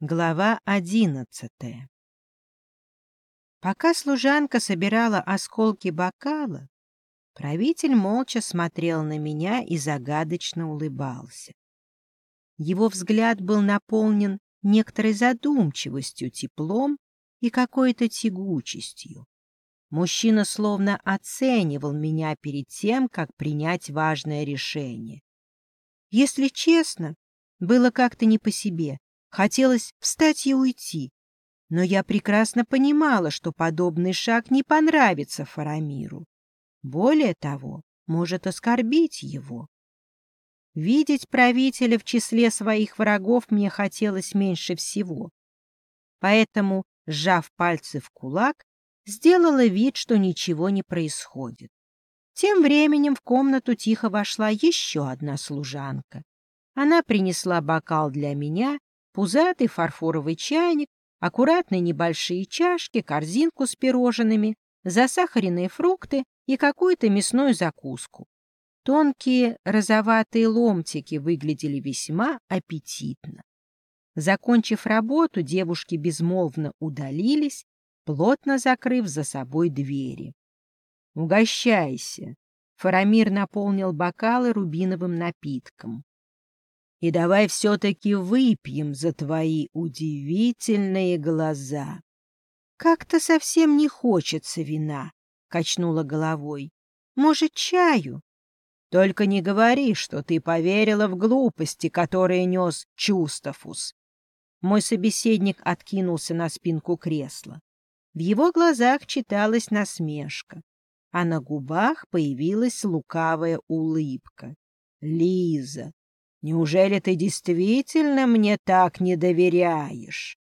Глава одиннадцатая Пока служанка собирала осколки бокала, правитель молча смотрел на меня и загадочно улыбался. Его взгляд был наполнен некоторой задумчивостью, теплом и какой-то тягучестью. Мужчина словно оценивал меня перед тем, как принять важное решение. Если честно, было как-то не по себе. Хотелось встать и уйти. Но я прекрасно понимала, что подобный шаг не понравится Фарамиру. Более того, может оскорбить его. Видеть правителя в числе своих врагов мне хотелось меньше всего. Поэтому, сжав пальцы в кулак, сделала вид, что ничего не происходит. Тем временем в комнату тихо вошла еще одна служанка. Она принесла бокал для меня пузатый фарфоровый чайник, аккуратные небольшие чашки, корзинку с пирожными, засахаренные фрукты и какую-то мясную закуску. Тонкие розоватые ломтики выглядели весьма аппетитно. Закончив работу, девушки безмолвно удалились, плотно закрыв за собой двери. «Угощайся!» Фарамир наполнил бокалы рубиновым напитком. И давай все-таки выпьем за твои удивительные глаза. — Как-то совсем не хочется вина, — качнула головой. — Может, чаю? — Только не говори, что ты поверила в глупости, которые нес Чустафус. Мой собеседник откинулся на спинку кресла. В его глазах читалась насмешка, а на губах появилась лукавая улыбка. — Лиза, Неужели ты действительно мне так не доверяешь?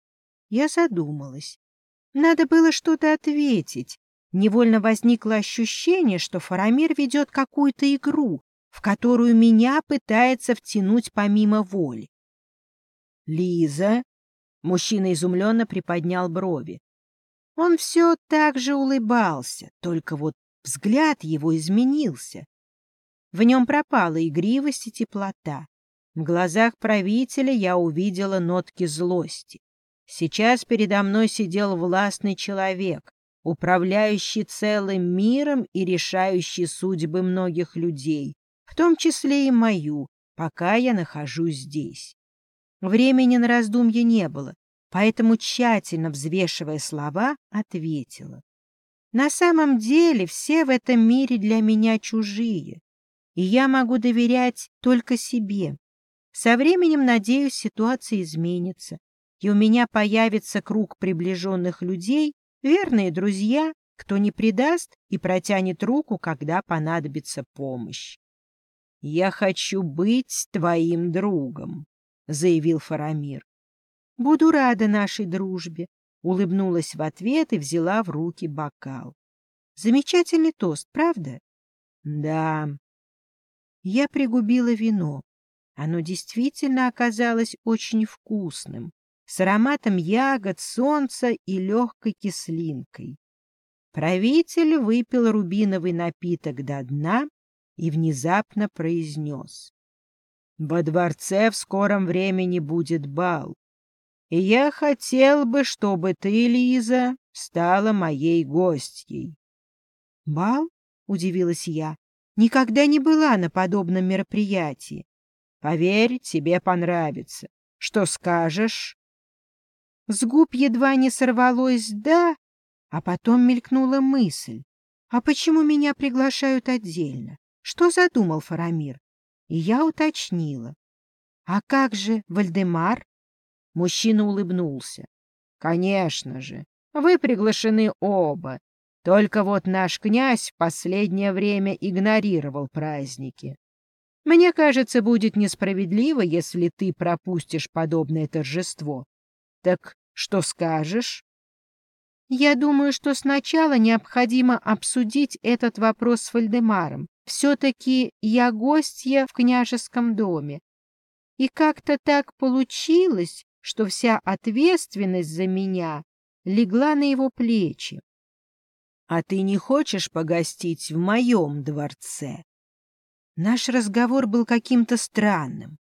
Я задумалась. Надо было что-то ответить. Невольно возникло ощущение, что Фарамир ведет какую-то игру, в которую меня пытается втянуть помимо воли. «Лиза?» — мужчина изумленно приподнял брови. Он все так же улыбался, только вот взгляд его изменился. В нем пропала игривость и теплота. В глазах правителя я увидела нотки злости. Сейчас передо мной сидел властный человек, управляющий целым миром и решающий судьбы многих людей, в том числе и мою, пока я нахожусь здесь. Времени на раздумье не было, поэтому, тщательно взвешивая слова, ответила. На самом деле все в этом мире для меня чужие, и я могу доверять только себе. Со временем, надеюсь, ситуация изменится, и у меня появится круг приближенных людей, верные друзья, кто не предаст и протянет руку, когда понадобится помощь. — Я хочу быть твоим другом, — заявил Фарамир. — Буду рада нашей дружбе, — улыбнулась в ответ и взяла в руки бокал. Замечательный тост, правда? — Да. Я пригубила вино. Оно действительно оказалось очень вкусным, с ароматом ягод, солнца и легкой кислинкой. Правитель выпил рубиновый напиток до дна и внезапно произнес. «Во дворце в скором времени будет бал, и я хотел бы, чтобы ты, Лиза, стала моей гостьей». «Бал?» — удивилась я. «Никогда не была на подобном мероприятии. Поверь, тебе понравится. Что скажешь?» С губ едва не сорвалось «да», а потом мелькнула мысль. «А почему меня приглашают отдельно? Что задумал Фарамир?» И я уточнила. «А как же Вальдемар?» Мужчина улыбнулся. «Конечно же, вы приглашены оба. Только вот наш князь в последнее время игнорировал праздники. Мне кажется, будет несправедливо, если ты пропустишь подобное торжество. Так что скажешь? Я думаю, что сначала необходимо обсудить этот вопрос с Вальдемаром. Все-таки я гостья в княжеском доме. И как-то так получилось, что вся ответственность за меня легла на его плечи. — А ты не хочешь погостить в моем дворце? Наш разговор был каким-то странным.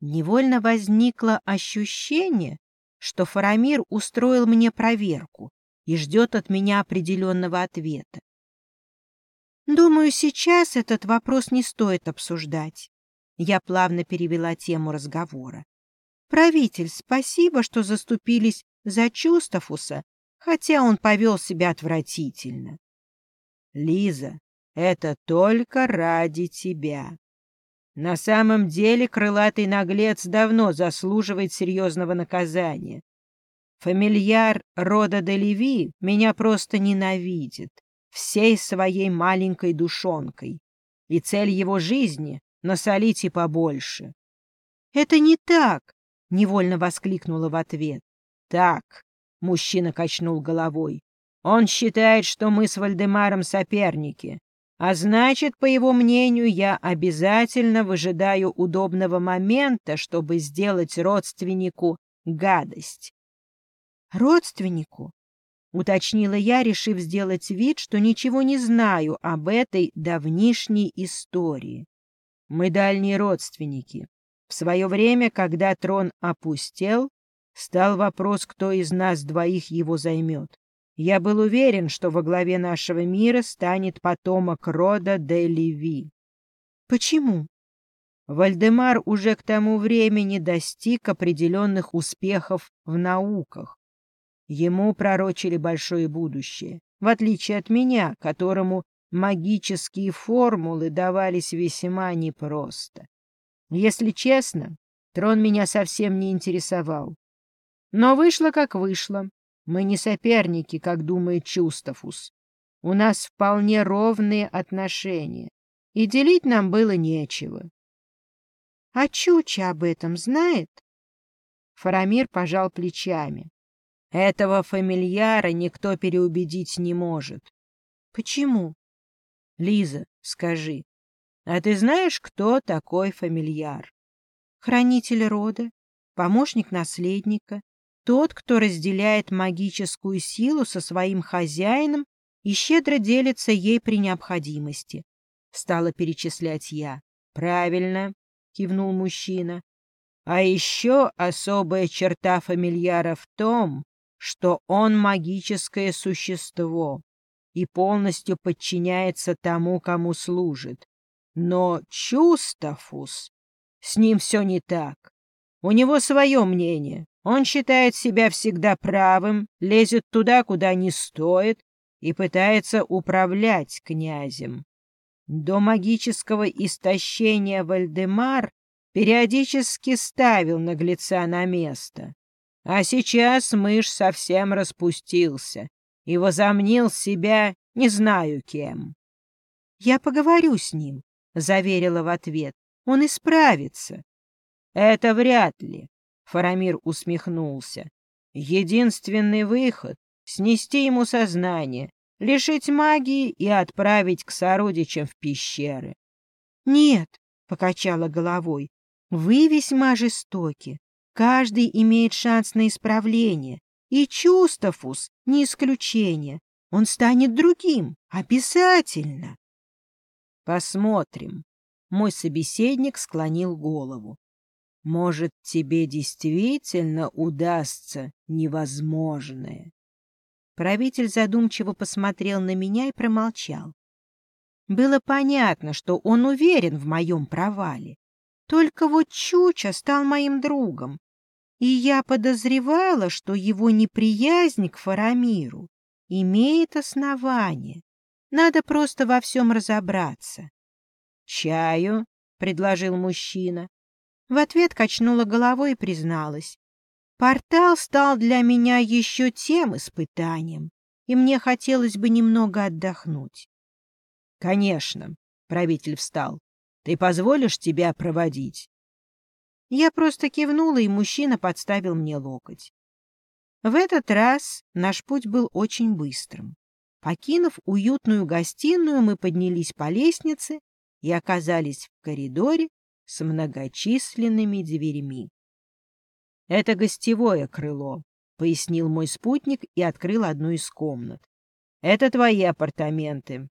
Невольно возникло ощущение, что Фарамир устроил мне проверку и ждет от меня определенного ответа. Думаю, сейчас этот вопрос не стоит обсуждать. Я плавно перевела тему разговора. Правитель, спасибо, что заступились за Чустафуса, хотя он повел себя отвратительно. Лиза, это только ради тебя. На самом деле крылатый наглец давно заслуживает серьезного наказания. Фамильяр рода Делеви меня просто ненавидит всей своей маленькой душонкой, и цель его жизни — насолить и побольше. — Это не так! — невольно воскликнула в ответ. — Так, — мужчина качнул головой. — Он считает, что мы с Вальдемаром соперники, а значит, по его мнению, я обязательно выжидаю удобного момента, чтобы сделать родственнику гадость. «Родственнику?» — уточнила я, решив сделать вид, что ничего не знаю об этой давнишней истории. «Мы дальние родственники. В свое время, когда трон опустел, стал вопрос, кто из нас двоих его займет. Я был уверен, что во главе нашего мира станет потомок рода де Леви. Почему? Вальдемар уже к тому времени достиг определенных успехов в науках. Ему пророчили большое будущее, в отличие от меня, которому магические формулы давались весьма непросто. Если честно, трон меня совсем не интересовал. Но вышло, как вышло. Мы не соперники, как думает Чустафус. У нас вполне ровные отношения, и делить нам было нечего. — А Чуча об этом знает? Фарамир пожал плечами. Этого фамильяра никто переубедить не может. — Почему? — Лиза, скажи, а ты знаешь, кто такой фамильяр? — Хранитель рода, помощник наследника, тот, кто разделяет магическую силу со своим хозяином и щедро делится ей при необходимости. Стала перечислять я. «Правильно», — кивнул мужчина. «А еще особая черта фамильяра в том, что он магическое существо и полностью подчиняется тому, кому служит. Но Чустафус, с ним все не так. У него свое мнение, он считает себя всегда правым, лезет туда, куда не стоит, и пытается управлять князем. До магического истощения Вальдемар периодически ставил наглеца на место. А сейчас мышь совсем распустился и возомнил себя не знаю кем. — Я поговорю с ним, — заверила в ответ. — Он исправится. — Это вряд ли. Фарамир усмехнулся. Единственный выход — снести ему сознание, лишить магии и отправить к сородичам в пещеры. — Нет, — покачала головой, — вы весьма жестоки. Каждый имеет шанс на исправление, и Чустафус не исключение. Он станет другим, обязательно. — Посмотрим. Мой собеседник склонил голову. Может, тебе действительно удастся невозможное. Правитель задумчиво посмотрел на меня и промолчал. Было понятно, что он уверен в моем провале. Только вот Чуча стал моим другом, и я подозревала, что его неприязнь к Фарамиру имеет основание. Надо просто во всем разобраться. — Чаю? — предложил мужчина. В ответ качнула головой и призналась. Портал стал для меня еще тем испытанием, и мне хотелось бы немного отдохнуть. — Конечно, — правитель встал. — Ты позволишь тебя проводить? Я просто кивнула, и мужчина подставил мне локоть. В этот раз наш путь был очень быстрым. Покинув уютную гостиную, мы поднялись по лестнице и оказались в коридоре, с многочисленными дверьми. «Это гостевое крыло», — пояснил мой спутник и открыл одну из комнат. «Это твои апартаменты».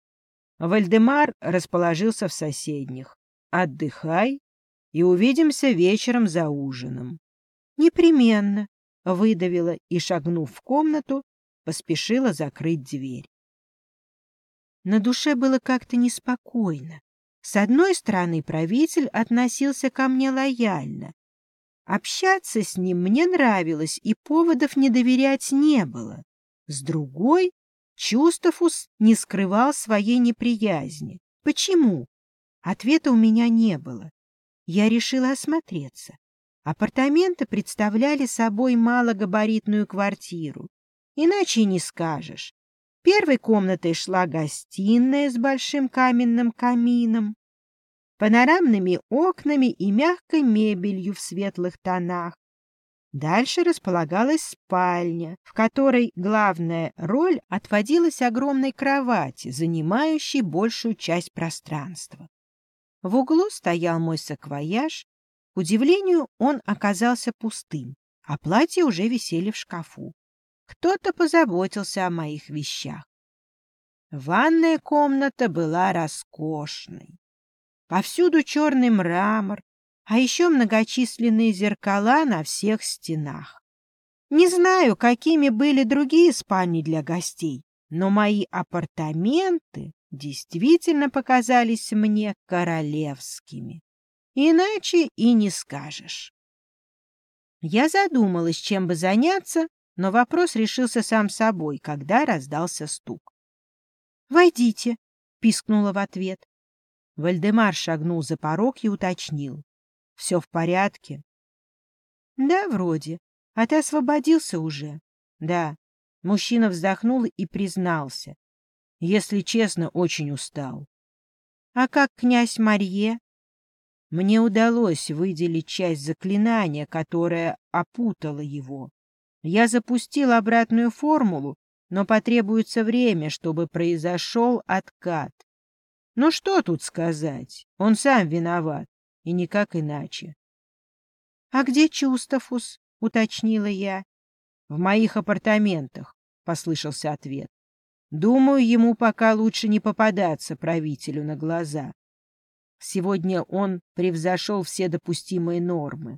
Вальдемар расположился в соседних. «Отдыхай и увидимся вечером за ужином». «Непременно», — выдавила и, шагнув в комнату, поспешила закрыть дверь. На душе было как-то неспокойно. С одной стороны, правитель относился ко мне лояльно. Общаться с ним мне нравилось, и поводов не доверять не было. С другой, Чустафус не скрывал своей неприязни. Почему? Ответа у меня не было. Я решила осмотреться. Апартаменты представляли собой малогабаритную квартиру. Иначе не скажешь. Первой комнатой шла гостиная с большим каменным камином, панорамными окнами и мягкой мебелью в светлых тонах. Дальше располагалась спальня, в которой главная роль отводилась огромной кровати, занимающей большую часть пространства. В углу стоял мой саквояж. К удивлению, он оказался пустым, а платья уже висели в шкафу. Кто-то позаботился о моих вещах. Ванная комната была роскошной. Повсюду черный мрамор, а еще многочисленные зеркала на всех стенах. Не знаю, какими были другие спальни для гостей, но мои апартаменты действительно показались мне королевскими. Иначе и не скажешь. Я задумалась, чем бы заняться, но вопрос решился сам собой, когда раздался стук. «Войдите», — пискнула в ответ. Вальдемар шагнул за порог и уточнил. «Все в порядке?» «Да, вроде. А ты освободился уже?» «Да». Мужчина вздохнул и признался. «Если честно, очень устал». «А как князь Марье?» Мне удалось выделить часть заклинания, которое опутало его. Я запустил обратную формулу, но потребуется время, чтобы произошел откат. Ну что тут сказать? Он сам виноват, и никак иначе. — А где Чустафус? — уточнила я. — В моих апартаментах, — послышался ответ. Думаю, ему пока лучше не попадаться правителю на глаза. Сегодня он превзошел все допустимые нормы.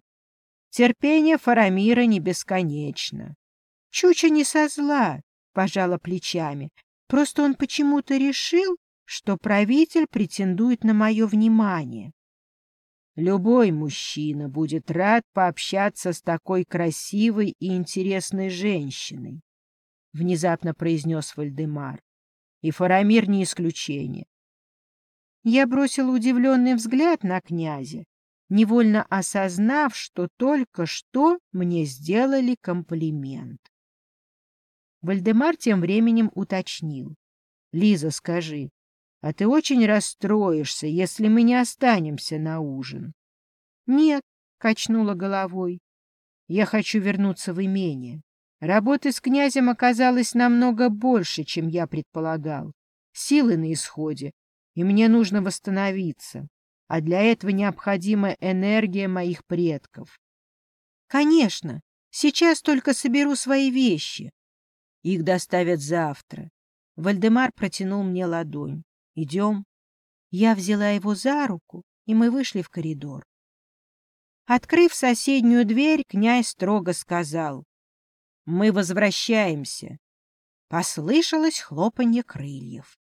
Терпение Фарамира не бесконечно. Чуча не со зла, пожала плечами. Просто он почему-то решил, что правитель претендует на мое внимание. Любой мужчина будет рад пообщаться с такой красивой и интересной женщиной, — внезапно произнес Вальдемар. И Фарамир не исключение. Я бросил удивленный взгляд на князя невольно осознав, что только что мне сделали комплимент. Вальдемар тем временем уточнил. — Лиза, скажи, а ты очень расстроишься, если мы не останемся на ужин? — Нет, — качнула головой. — Я хочу вернуться в имение. Работы с князем оказалось намного больше, чем я предполагал. Силы на исходе, и мне нужно восстановиться а для этого необходима энергия моих предков. Конечно, сейчас только соберу свои вещи. Их доставят завтра. Вальдемар протянул мне ладонь. Идем. Я взяла его за руку, и мы вышли в коридор. Открыв соседнюю дверь, князь строго сказал. «Мы возвращаемся». Послышалось хлопанье крыльев.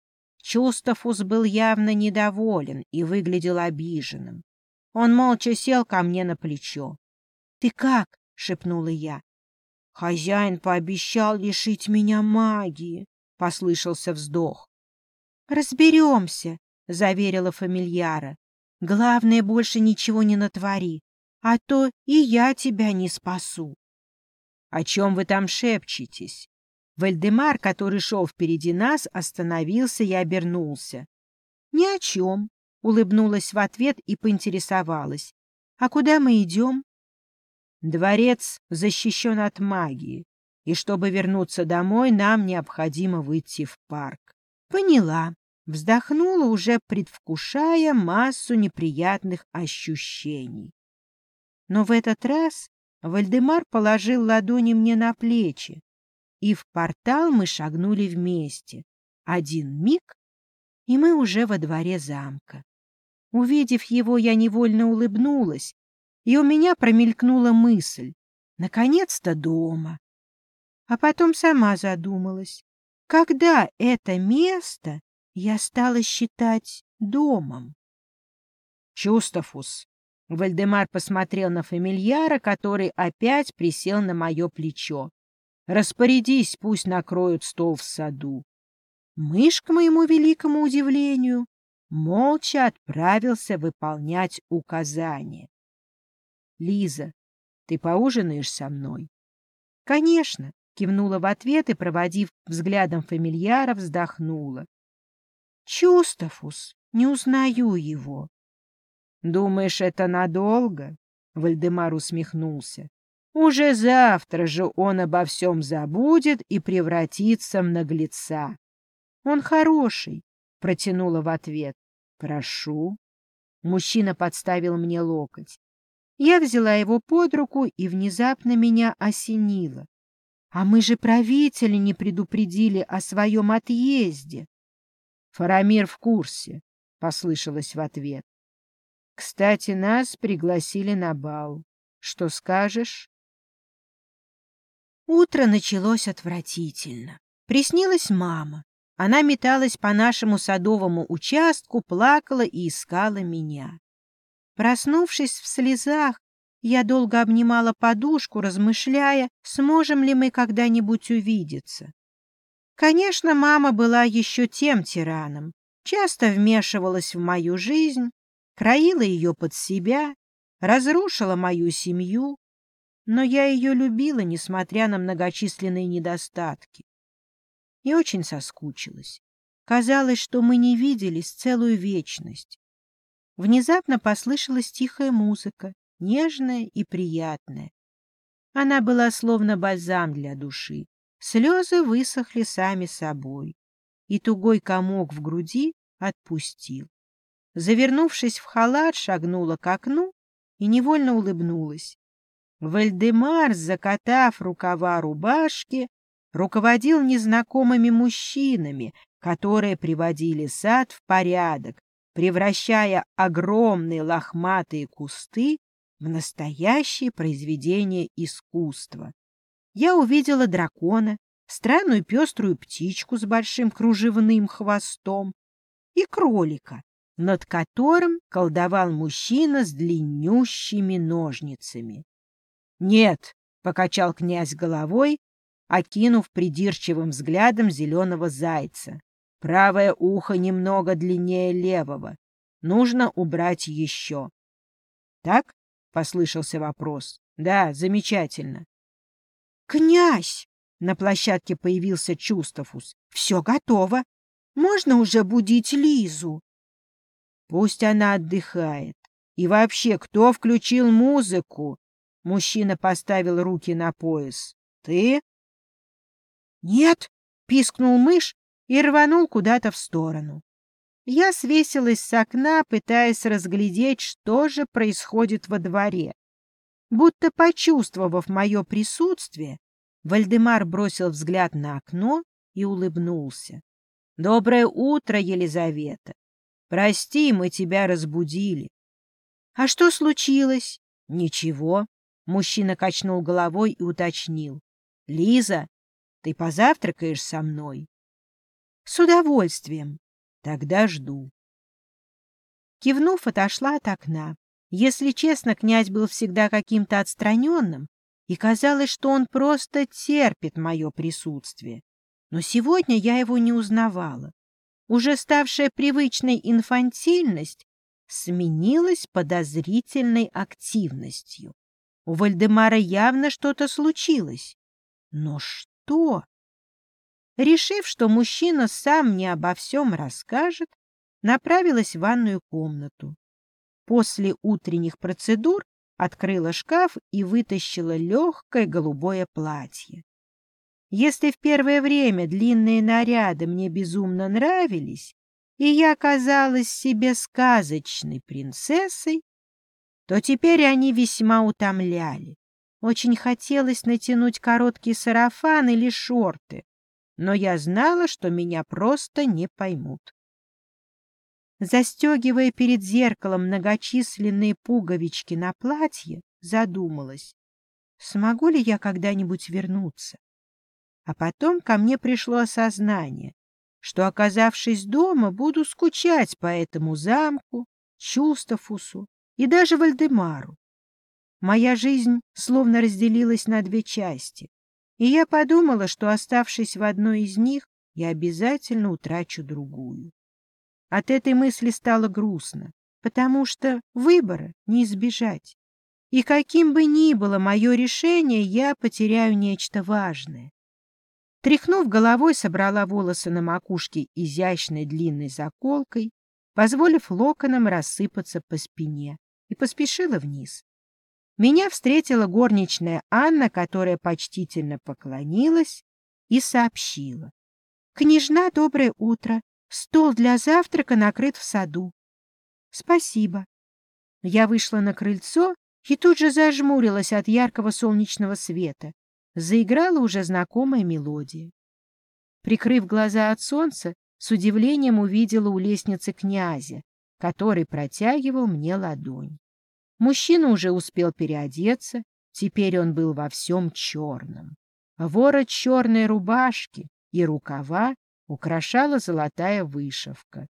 Чустафус был явно недоволен и выглядел обиженным. Он молча сел ко мне на плечо. — Ты как? — шепнула я. — Хозяин пообещал лишить меня магии, — послышался вздох. — Разберемся, — заверила фамильяра. — Главное, больше ничего не натвори, а то и я тебя не спасу. — О чем вы там шепчетесь? Вальдемар, который шел впереди нас, остановился и обернулся. — Ни о чем, — улыбнулась в ответ и поинтересовалась. — А куда мы идем? — Дворец защищен от магии, и чтобы вернуться домой, нам необходимо выйти в парк. — Поняла. Вздохнула, уже предвкушая массу неприятных ощущений. Но в этот раз Вальдемар положил ладони мне на плечи, и в портал мы шагнули вместе. Один миг, и мы уже во дворе замка. Увидев его, я невольно улыбнулась, и у меня промелькнула мысль. Наконец-то дома. А потом сама задумалась, когда это место я стала считать домом. Чустафус. Вальдемар посмотрел на фамильяра, который опять присел на мое плечо. Распорядись, пусть накроют стол в саду. Мышь, к моему великому удивлению, молча отправился выполнять указания. — Лиза, ты поужинаешь со мной? — Конечно, — кивнула в ответ и, проводив взглядом фамильяра, вздохнула. — Чустафус, не узнаю его. — Думаешь, это надолго? — Вальдемар усмехнулся. — Уже завтра же он обо всем забудет и превратится в наглеца. — Он хороший, — протянула в ответ. — Прошу. Мужчина подставил мне локоть. Я взяла его под руку, и внезапно меня осенило. А мы же правители не предупредили о своем отъезде. Фарамир в курсе, — послышалось в ответ. Кстати, нас пригласили на бал. Что скажешь? Утро началось отвратительно. Приснилась мама. Она металась по нашему садовому участку, плакала и искала меня. Проснувшись в слезах, я долго обнимала подушку, размышляя, сможем ли мы когда-нибудь увидеться. Конечно, мама была еще тем тираном, часто вмешивалась в мою жизнь, краила ее под себя, разрушила мою семью, но я ее любила, несмотря на многочисленные недостатки. И очень соскучилась. Казалось, что мы не виделись целую вечность. Внезапно послышалась тихая музыка, нежная и приятная. Она была словно бальзам для души. Слезы высохли сами собой, и тугой комок в груди отпустил. Завернувшись в халат, шагнула к окну и невольно улыбнулась. Вальдемар, закатав рукава рубашки, руководил незнакомыми мужчинами, которые приводили сад в порядок, превращая огромные лохматые кусты в настоящее произведение искусства. Я увидела дракона, странную пеструю птичку с большим кружевным хвостом и кролика, над которым колдовал мужчина с длиннющими ножницами. — Нет, — покачал князь головой, окинув придирчивым взглядом зеленого зайца. Правое ухо немного длиннее левого. Нужно убрать еще. Так? — послышался вопрос. Да, замечательно. Князь! На площадке появился Чустафус. Все готово. Можно уже будить Лизу. Пусть она отдыхает. И вообще, кто включил музыку? Мужчина поставил руки на пояс. Ты? Нет, пискнул мышь и рванул куда-то в сторону. Я свесилась с окна, пытаясь разглядеть, что же происходит во дворе. Будто почувствовав мое присутствие, Вальдемар бросил взгляд на окно и улыбнулся. — Доброе утро, Елизавета. Прости, мы тебя разбудили. — А что случилось? — Ничего. Мужчина качнул головой и уточнил. — Лиза, ты позавтракаешь со мной? С удовольствием. Тогда жду. Кивнув, отошла от окна. Если честно, князь был всегда каким-то отстраненным, и казалось, что он просто терпит мое присутствие. Но сегодня я его не узнавала. Уже ставшая привычной инфантильность сменилась подозрительной активностью. У Вальдемара явно что-то случилось. Но что? Решив, что мужчина сам мне обо всем расскажет, направилась в ванную комнату. После утренних процедур открыла шкаф и вытащила легкое голубое платье. Если в первое время длинные наряды мне безумно нравились, и я казалась себе сказочной принцессой, то теперь они весьма утомляли. Очень хотелось натянуть короткий сарафан или шорты, но я знала, что меня просто не поймут. Застегивая перед зеркалом многочисленные пуговички на платье, задумалась. смогу ли я когда-нибудь вернуться. А потом ко мне пришло осознание, что, оказавшись дома, буду скучать по этому замку, Чустафусу и даже Вальдемару. Моя жизнь словно разделилась на две части, и я подумала, что, оставшись в одной из них, я обязательно утрачу другую. От этой мысли стало грустно, потому что выбора не избежать. И каким бы ни было мое решение, я потеряю нечто важное. Тряхнув головой, собрала волосы на макушке изящной длинной заколкой, позволив локонам рассыпаться по спине, и поспешила вниз. Меня встретила горничная Анна, которая почтительно поклонилась и сообщила. «Княжна, доброе утро. Стол для завтрака накрыт в саду». «Спасибо». Я вышла на крыльцо и тут же зажмурилась от яркого солнечного света. Заиграла уже знакомая мелодия. Прикрыв глаза от солнца, с удивлением увидела у лестницы князя, который протягивал мне ладонь. Мужчина уже успел переодеться, теперь он был во всем черном. Ворот черной рубашки и рукава украшала золотая вышивка.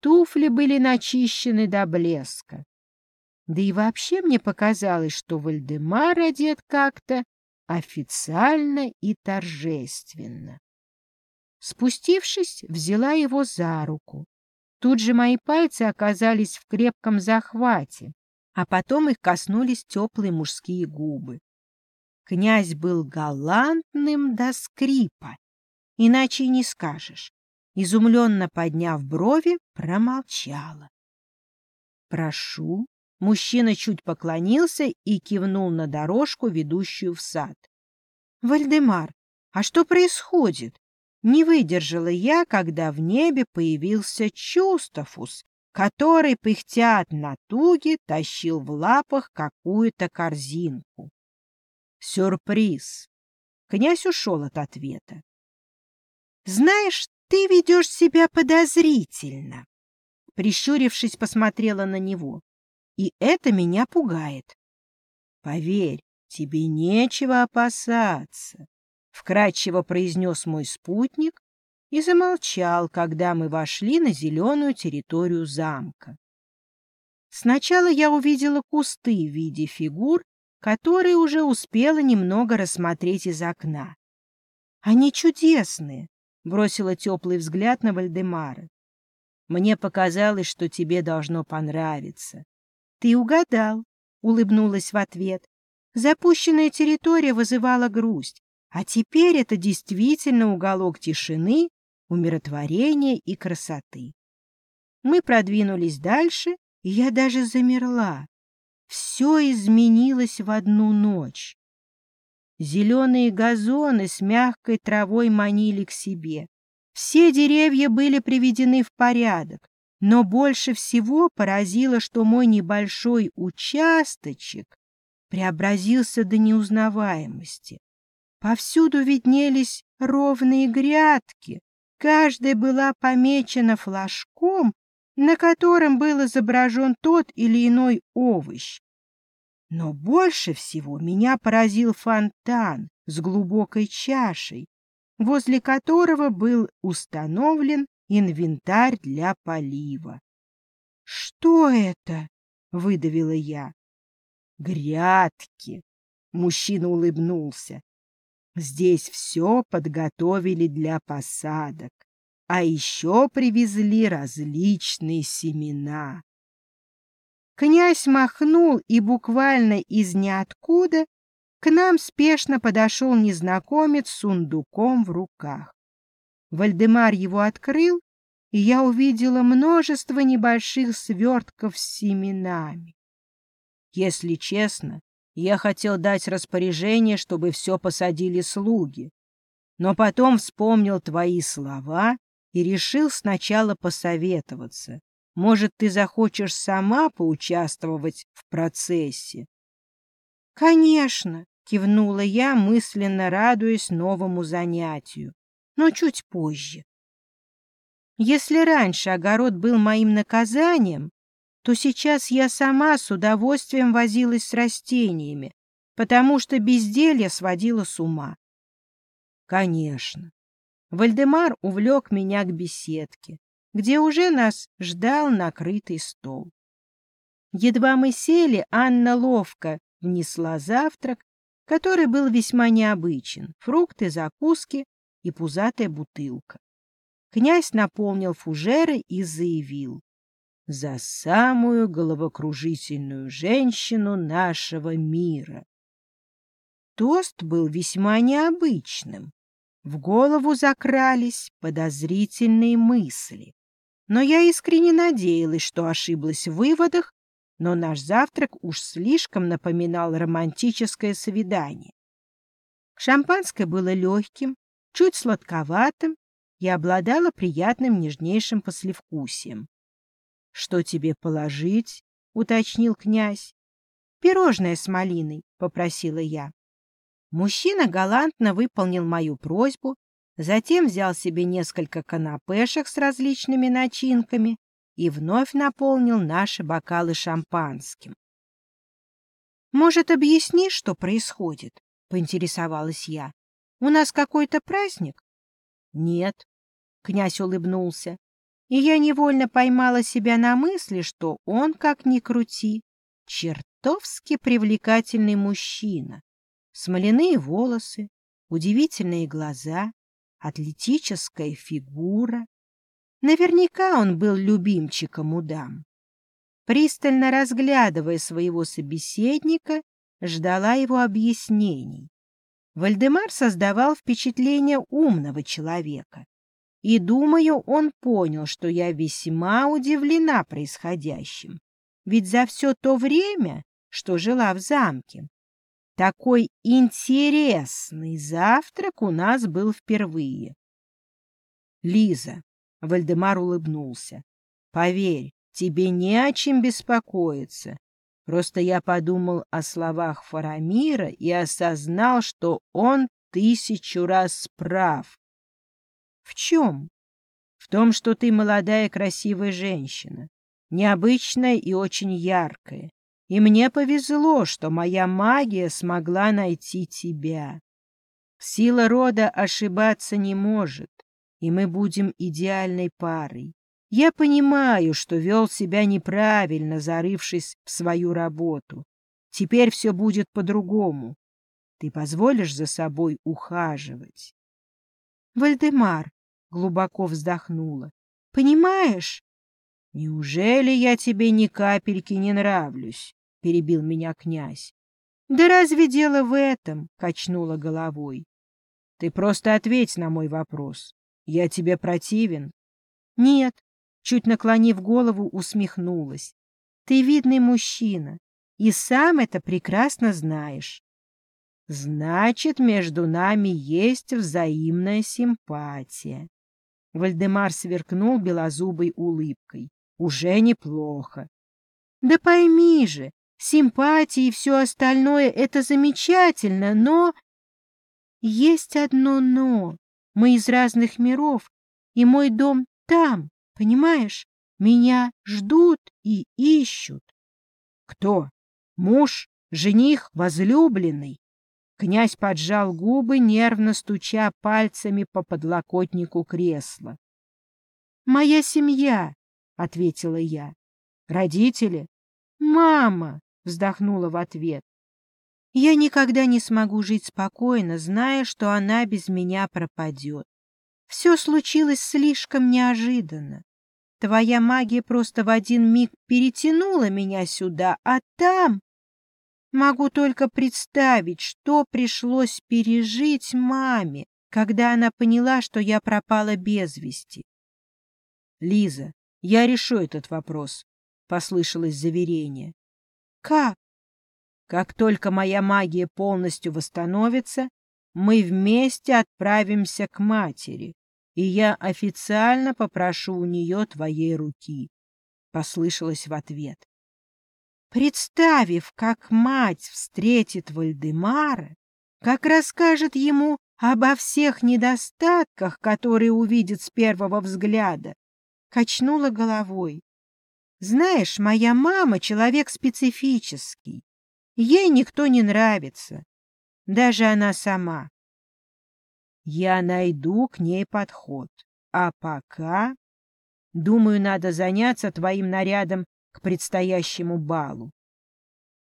Туфли были начищены до блеска. Да и вообще мне показалось, что Вальдемар одет как-то официально и торжественно. Спустившись, взяла его за руку. Тут же мои пальцы оказались в крепком захвате, а потом их коснулись теплые мужские губы. Князь был галантным до скрипа, иначе и не скажешь. Изумленно подняв брови, промолчала. «Прошу». Мужчина чуть поклонился и кивнул на дорожку, ведущую в сад. «Вальдемар, а что происходит?» Не выдержала я, когда в небе появился Чустафус, который, пыхтя от натуги, тащил в лапах какую-то корзинку. Сюрприз. Князь ушел от ответа. «Знаешь, ты ведешь себя подозрительно!» Прищурившись, посмотрела на него. «И это меня пугает. Поверь, тебе нечего опасаться», — вкратчиво произнес мой спутник, и замолчал, когда мы вошли на зеленую территорию замка. Сначала я увидела кусты в виде фигур, которые уже успела немного рассмотреть из окна. «Они чудесные!» — бросила теплый взгляд на Вальдемара. «Мне показалось, что тебе должно понравиться». «Ты угадал», — улыбнулась в ответ. Запущенная территория вызывала грусть, а теперь это действительно уголок тишины умиротворения и красоты. Мы продвинулись дальше, и я даже замерла. Все изменилось в одну ночь. Зеленые газоны с мягкой травой манили к себе. Все деревья были приведены в порядок, но больше всего поразило, что мой небольшой участочек преобразился до неузнаваемости. Повсюду виднелись ровные грядки, Каждая была помечена флажком, на котором был изображен тот или иной овощ. Но больше всего меня поразил фонтан с глубокой чашей, возле которого был установлен инвентарь для полива. — Что это? — выдавила я. — Грядки. Мужчина улыбнулся. Здесь все подготовили для посадок, а еще привезли различные семена. Князь махнул, и буквально из ниоткуда к нам спешно подошел незнакомец с сундуком в руках. Вальдемар его открыл, и я увидела множество небольших свертков с семенами. Если честно, я хотел дать распоряжение, чтобы все посадили слуги. Но потом вспомнил твои слова и решил сначала посоветоваться. Может, ты захочешь сама поучаствовать в процессе? — Конечно, — кивнула я, мысленно радуясь новому занятию, но чуть позже. Если раньше огород был моим наказанием, то сейчас я сама с удовольствием возилась с растениями, потому что безделье сводило с ума. Конечно. Вальдемар увлек меня к беседке, где уже нас ждал накрытый стол. Едва мы сели, Анна ловко внесла завтрак, который был весьма необычен — фрукты, закуски и пузатая бутылка. Князь наполнил фужеры и заявил «За самую головокружительную женщину нашего мира». Тост был весьма необычным. В голову закрались подозрительные мысли. Но я искренне надеялась, что ошиблась в выводах, но наш завтрак уж слишком напоминал романтическое свидание. Шампанское было легким, чуть сладковатым и обладало приятным нежнейшим послевкусием. — Что тебе положить? — уточнил князь. — Пирожное с малиной, — попросила я. Мужчина галантно выполнил мою просьбу, затем взял себе несколько канапешек с различными начинками и вновь наполнил наши бокалы шампанским. «Может, объяснишь, что происходит?» — поинтересовалась я. «У нас какой-то праздник?» «Нет», — князь улыбнулся, и я невольно поймала себя на мысли, что он, как ни крути, чертовски привлекательный мужчина. Смоляные волосы, удивительные глаза, атлетическая фигура, Наверняка он был любимчиком у дам. Пристально разглядывая своего собеседника, ждала его объяснений. Вальдемар создавал впечатление умного человека. И, думаю, он понял, что я весьма удивлена происходящим. Ведь за все то время, что жила в замке, такой интересный завтрак у нас был впервые. Лиза, Вальдемар улыбнулся. «Поверь, тебе не о чем беспокоиться. Просто я подумал о словах Фарамира и осознал, что он тысячу раз прав. В чем? В том, что ты молодая красивая женщина, необычная и очень яркая. И мне повезло, что моя магия смогла найти тебя. Сила рода ошибаться не может и мы будем идеальной парой. Я понимаю, что вел себя неправильно, зарывшись в свою работу. Теперь все будет по-другому. Ты позволишь за собой ухаживать? Вальдемар глубоко вздохнула. Понимаешь? Неужели я тебе ни капельки не нравлюсь? Перебил меня князь. Да разве дело в этом? Качнула головой. Ты просто ответь на мой вопрос. Я тебе противен? Нет, чуть наклонив голову, усмехнулась. Ты видный мужчина, и сам это прекрасно знаешь. Значит, между нами есть взаимная симпатия. Вальдемар сверкнул белозубой улыбкой. Уже неплохо. Да пойми же, симпатия и все остальное — это замечательно, но... Есть одно «но». Мы из разных миров, и мой дом там, понимаешь? Меня ждут и ищут. Кто? Муж, жених, возлюбленный? Князь поджал губы, нервно стуча пальцами по подлокотнику кресла. «Моя семья», — ответила я. «Родители?» «Мама», — вздохнула в ответ. Я никогда не смогу жить спокойно, зная, что она без меня пропадет. Все случилось слишком неожиданно. Твоя магия просто в один миг перетянула меня сюда, а там... Могу только представить, что пришлось пережить маме, когда она поняла, что я пропала без вести. — Лиза, я решу этот вопрос, — послышалось заверение. — Как? Как только моя магия полностью восстановится, мы вместе отправимся к матери, и я официально попрошу у нее твоей руки. Послышалось в ответ. Представив, как мать встретит Вальдемара, как расскажет ему обо всех недостатках, которые увидит с первого взгляда, качнула головой. Знаешь, моя мама человек специфический. Ей никто не нравится, даже она сама. Я найду к ней подход. А пока, думаю, надо заняться твоим нарядом к предстоящему балу.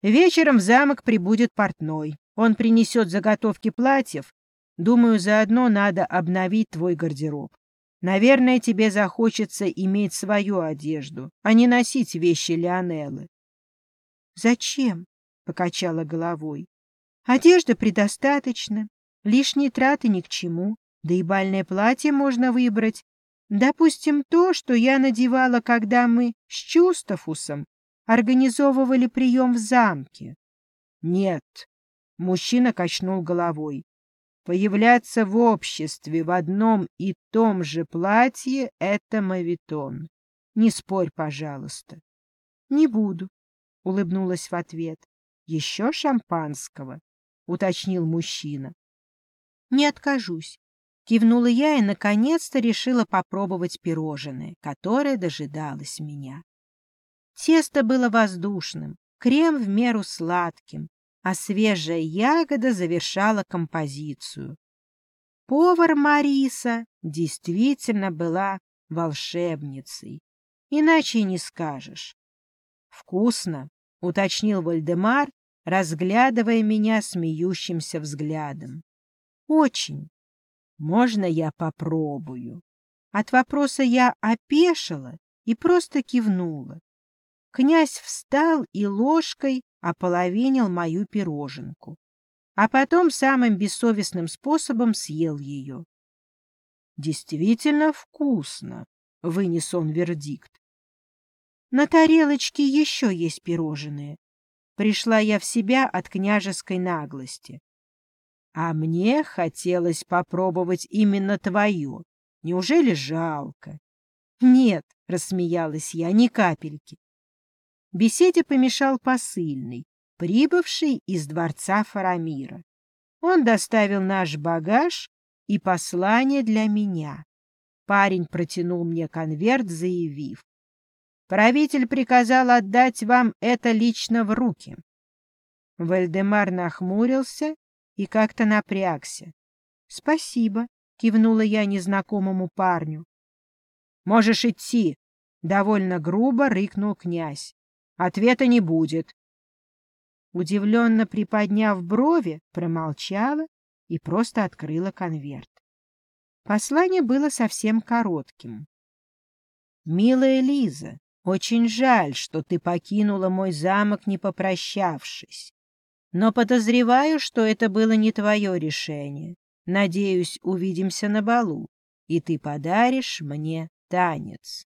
Вечером в замок прибудет портной. Он принесет заготовки платьев. Думаю, заодно надо обновить твой гардероб. Наверное, тебе захочется иметь свою одежду, а не носить вещи Лионеллы. — Зачем? — покачала головой. — Одежды предостаточно, лишние траты ни к чему, да и бальное платье можно выбрать. Допустим, то, что я надевала, когда мы с Чустафусом организовывали прием в замке. — Нет, — мужчина качнул головой. Появляться в обществе в одном и том же платье — это мавитон. Не спорь, пожалуйста. — Не буду, — улыбнулась в ответ. — Еще шампанского, — уточнил мужчина. — Не откажусь. Кивнула я и, наконец-то, решила попробовать пирожное, которое дожидалось меня. Тесто было воздушным, крем в меру сладким, а свежая ягода завершала композицию. Повар Мариса действительно была волшебницей, иначе не скажешь. «Вкусно», — уточнил Вальдемар, разглядывая меня смеющимся взглядом. «Очень. Можно я попробую?» От вопроса я опешила и просто кивнула. Князь встал и ложкой ополовинил мою пироженку, а потом самым бессовестным способом съел ее. «Действительно вкусно», — вынес он вердикт. «На тарелочке еще есть пирожные». Пришла я в себя от княжеской наглости. «А мне хотелось попробовать именно твое. Неужели жалко?» «Нет», — рассмеялась я, — «ни капельки. Беседе помешал посыльный, прибывший из дворца Фарамира. Он доставил наш багаж и послание для меня. Парень протянул мне конверт, заявив. Правитель приказал отдать вам это лично в руки. Вальдемар нахмурился и как-то напрягся. — Спасибо, — кивнула я незнакомому парню. — Можешь идти, — довольно грубо рыкнул князь. Ответа не будет. Удивленно приподняв брови, промолчала и просто открыла конверт. Послание было совсем коротким. «Милая Лиза, очень жаль, что ты покинула мой замок, не попрощавшись. Но подозреваю, что это было не твое решение. Надеюсь, увидимся на балу, и ты подаришь мне танец».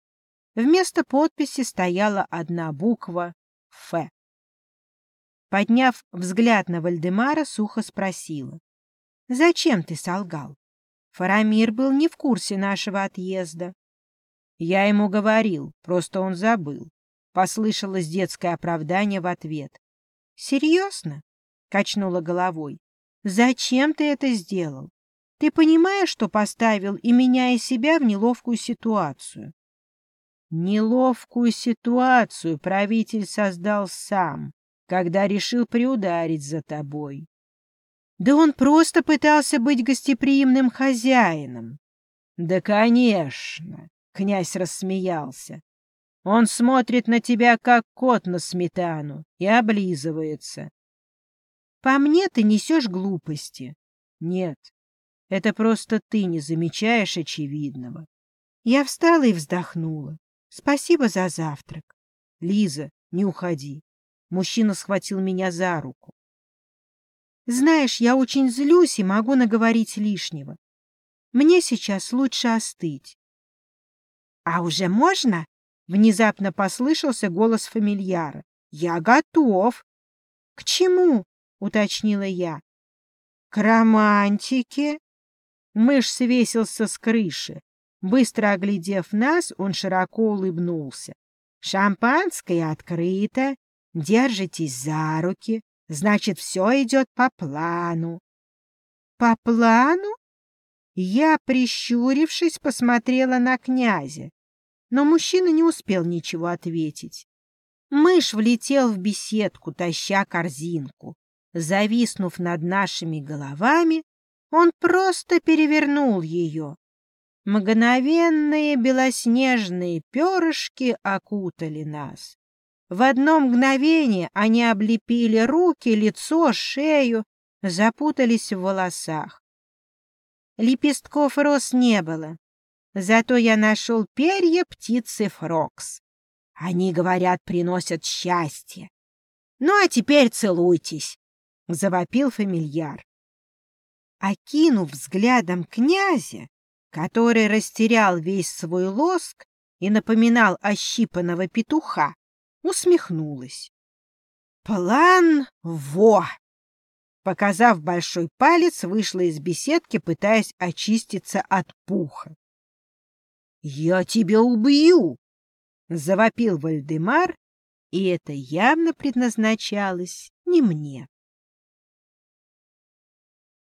Вместо подписи стояла одна буква «Ф». Подняв взгляд на Вальдемара, сухо спросила. — Зачем ты солгал? Фарамир был не в курсе нашего отъезда. Я ему говорил, просто он забыл. Послышалось детское оправдание в ответ. — Серьезно? — качнула головой. — Зачем ты это сделал? Ты понимаешь, что поставил и меня, и себя в неловкую ситуацию? Неловкую ситуацию правитель создал сам, когда решил приударить за тобой. Да он просто пытался быть гостеприимным хозяином. Да, конечно, князь рассмеялся. Он смотрит на тебя, как кот на сметану, и облизывается. По мне ты несешь глупости. Нет, это просто ты не замечаешь очевидного. Я встала и вздохнула. Спасибо за завтрак. Лиза, не уходи. Мужчина схватил меня за руку. Знаешь, я очень злюсь и могу наговорить лишнего. Мне сейчас лучше остыть. А уже можно? Внезапно послышался голос фамильяра. Я готов. К чему? Уточнила я. К романтике. Мышь свесился с крыши. Быстро оглядев нас, он широко улыбнулся. «Шампанское открыто. Держитесь за руки. Значит, все идет по плану». «По плану?» Я, прищурившись, посмотрела на князя, но мужчина не успел ничего ответить. Мышь влетел в беседку, таща корзинку. Зависнув над нашими головами, он просто перевернул ее. Мгновенные белоснежные перышки окутали нас. В одно мгновение они облепили руки, лицо, шею, запутались в волосах. Лепестков роз не было, зато я нашел перья птицы Фрокс. Они, говорят, приносят счастье. Ну, а теперь целуйтесь, — завопил фамильяр. Окинув взглядом князя, который растерял весь свой лоск и напоминал ощипанного петуха, усмехнулась. «План во!» Показав большой палец, вышла из беседки, пытаясь очиститься от пуха. «Я тебя убью!» — завопил Вальдемар, и это явно предназначалось не мне.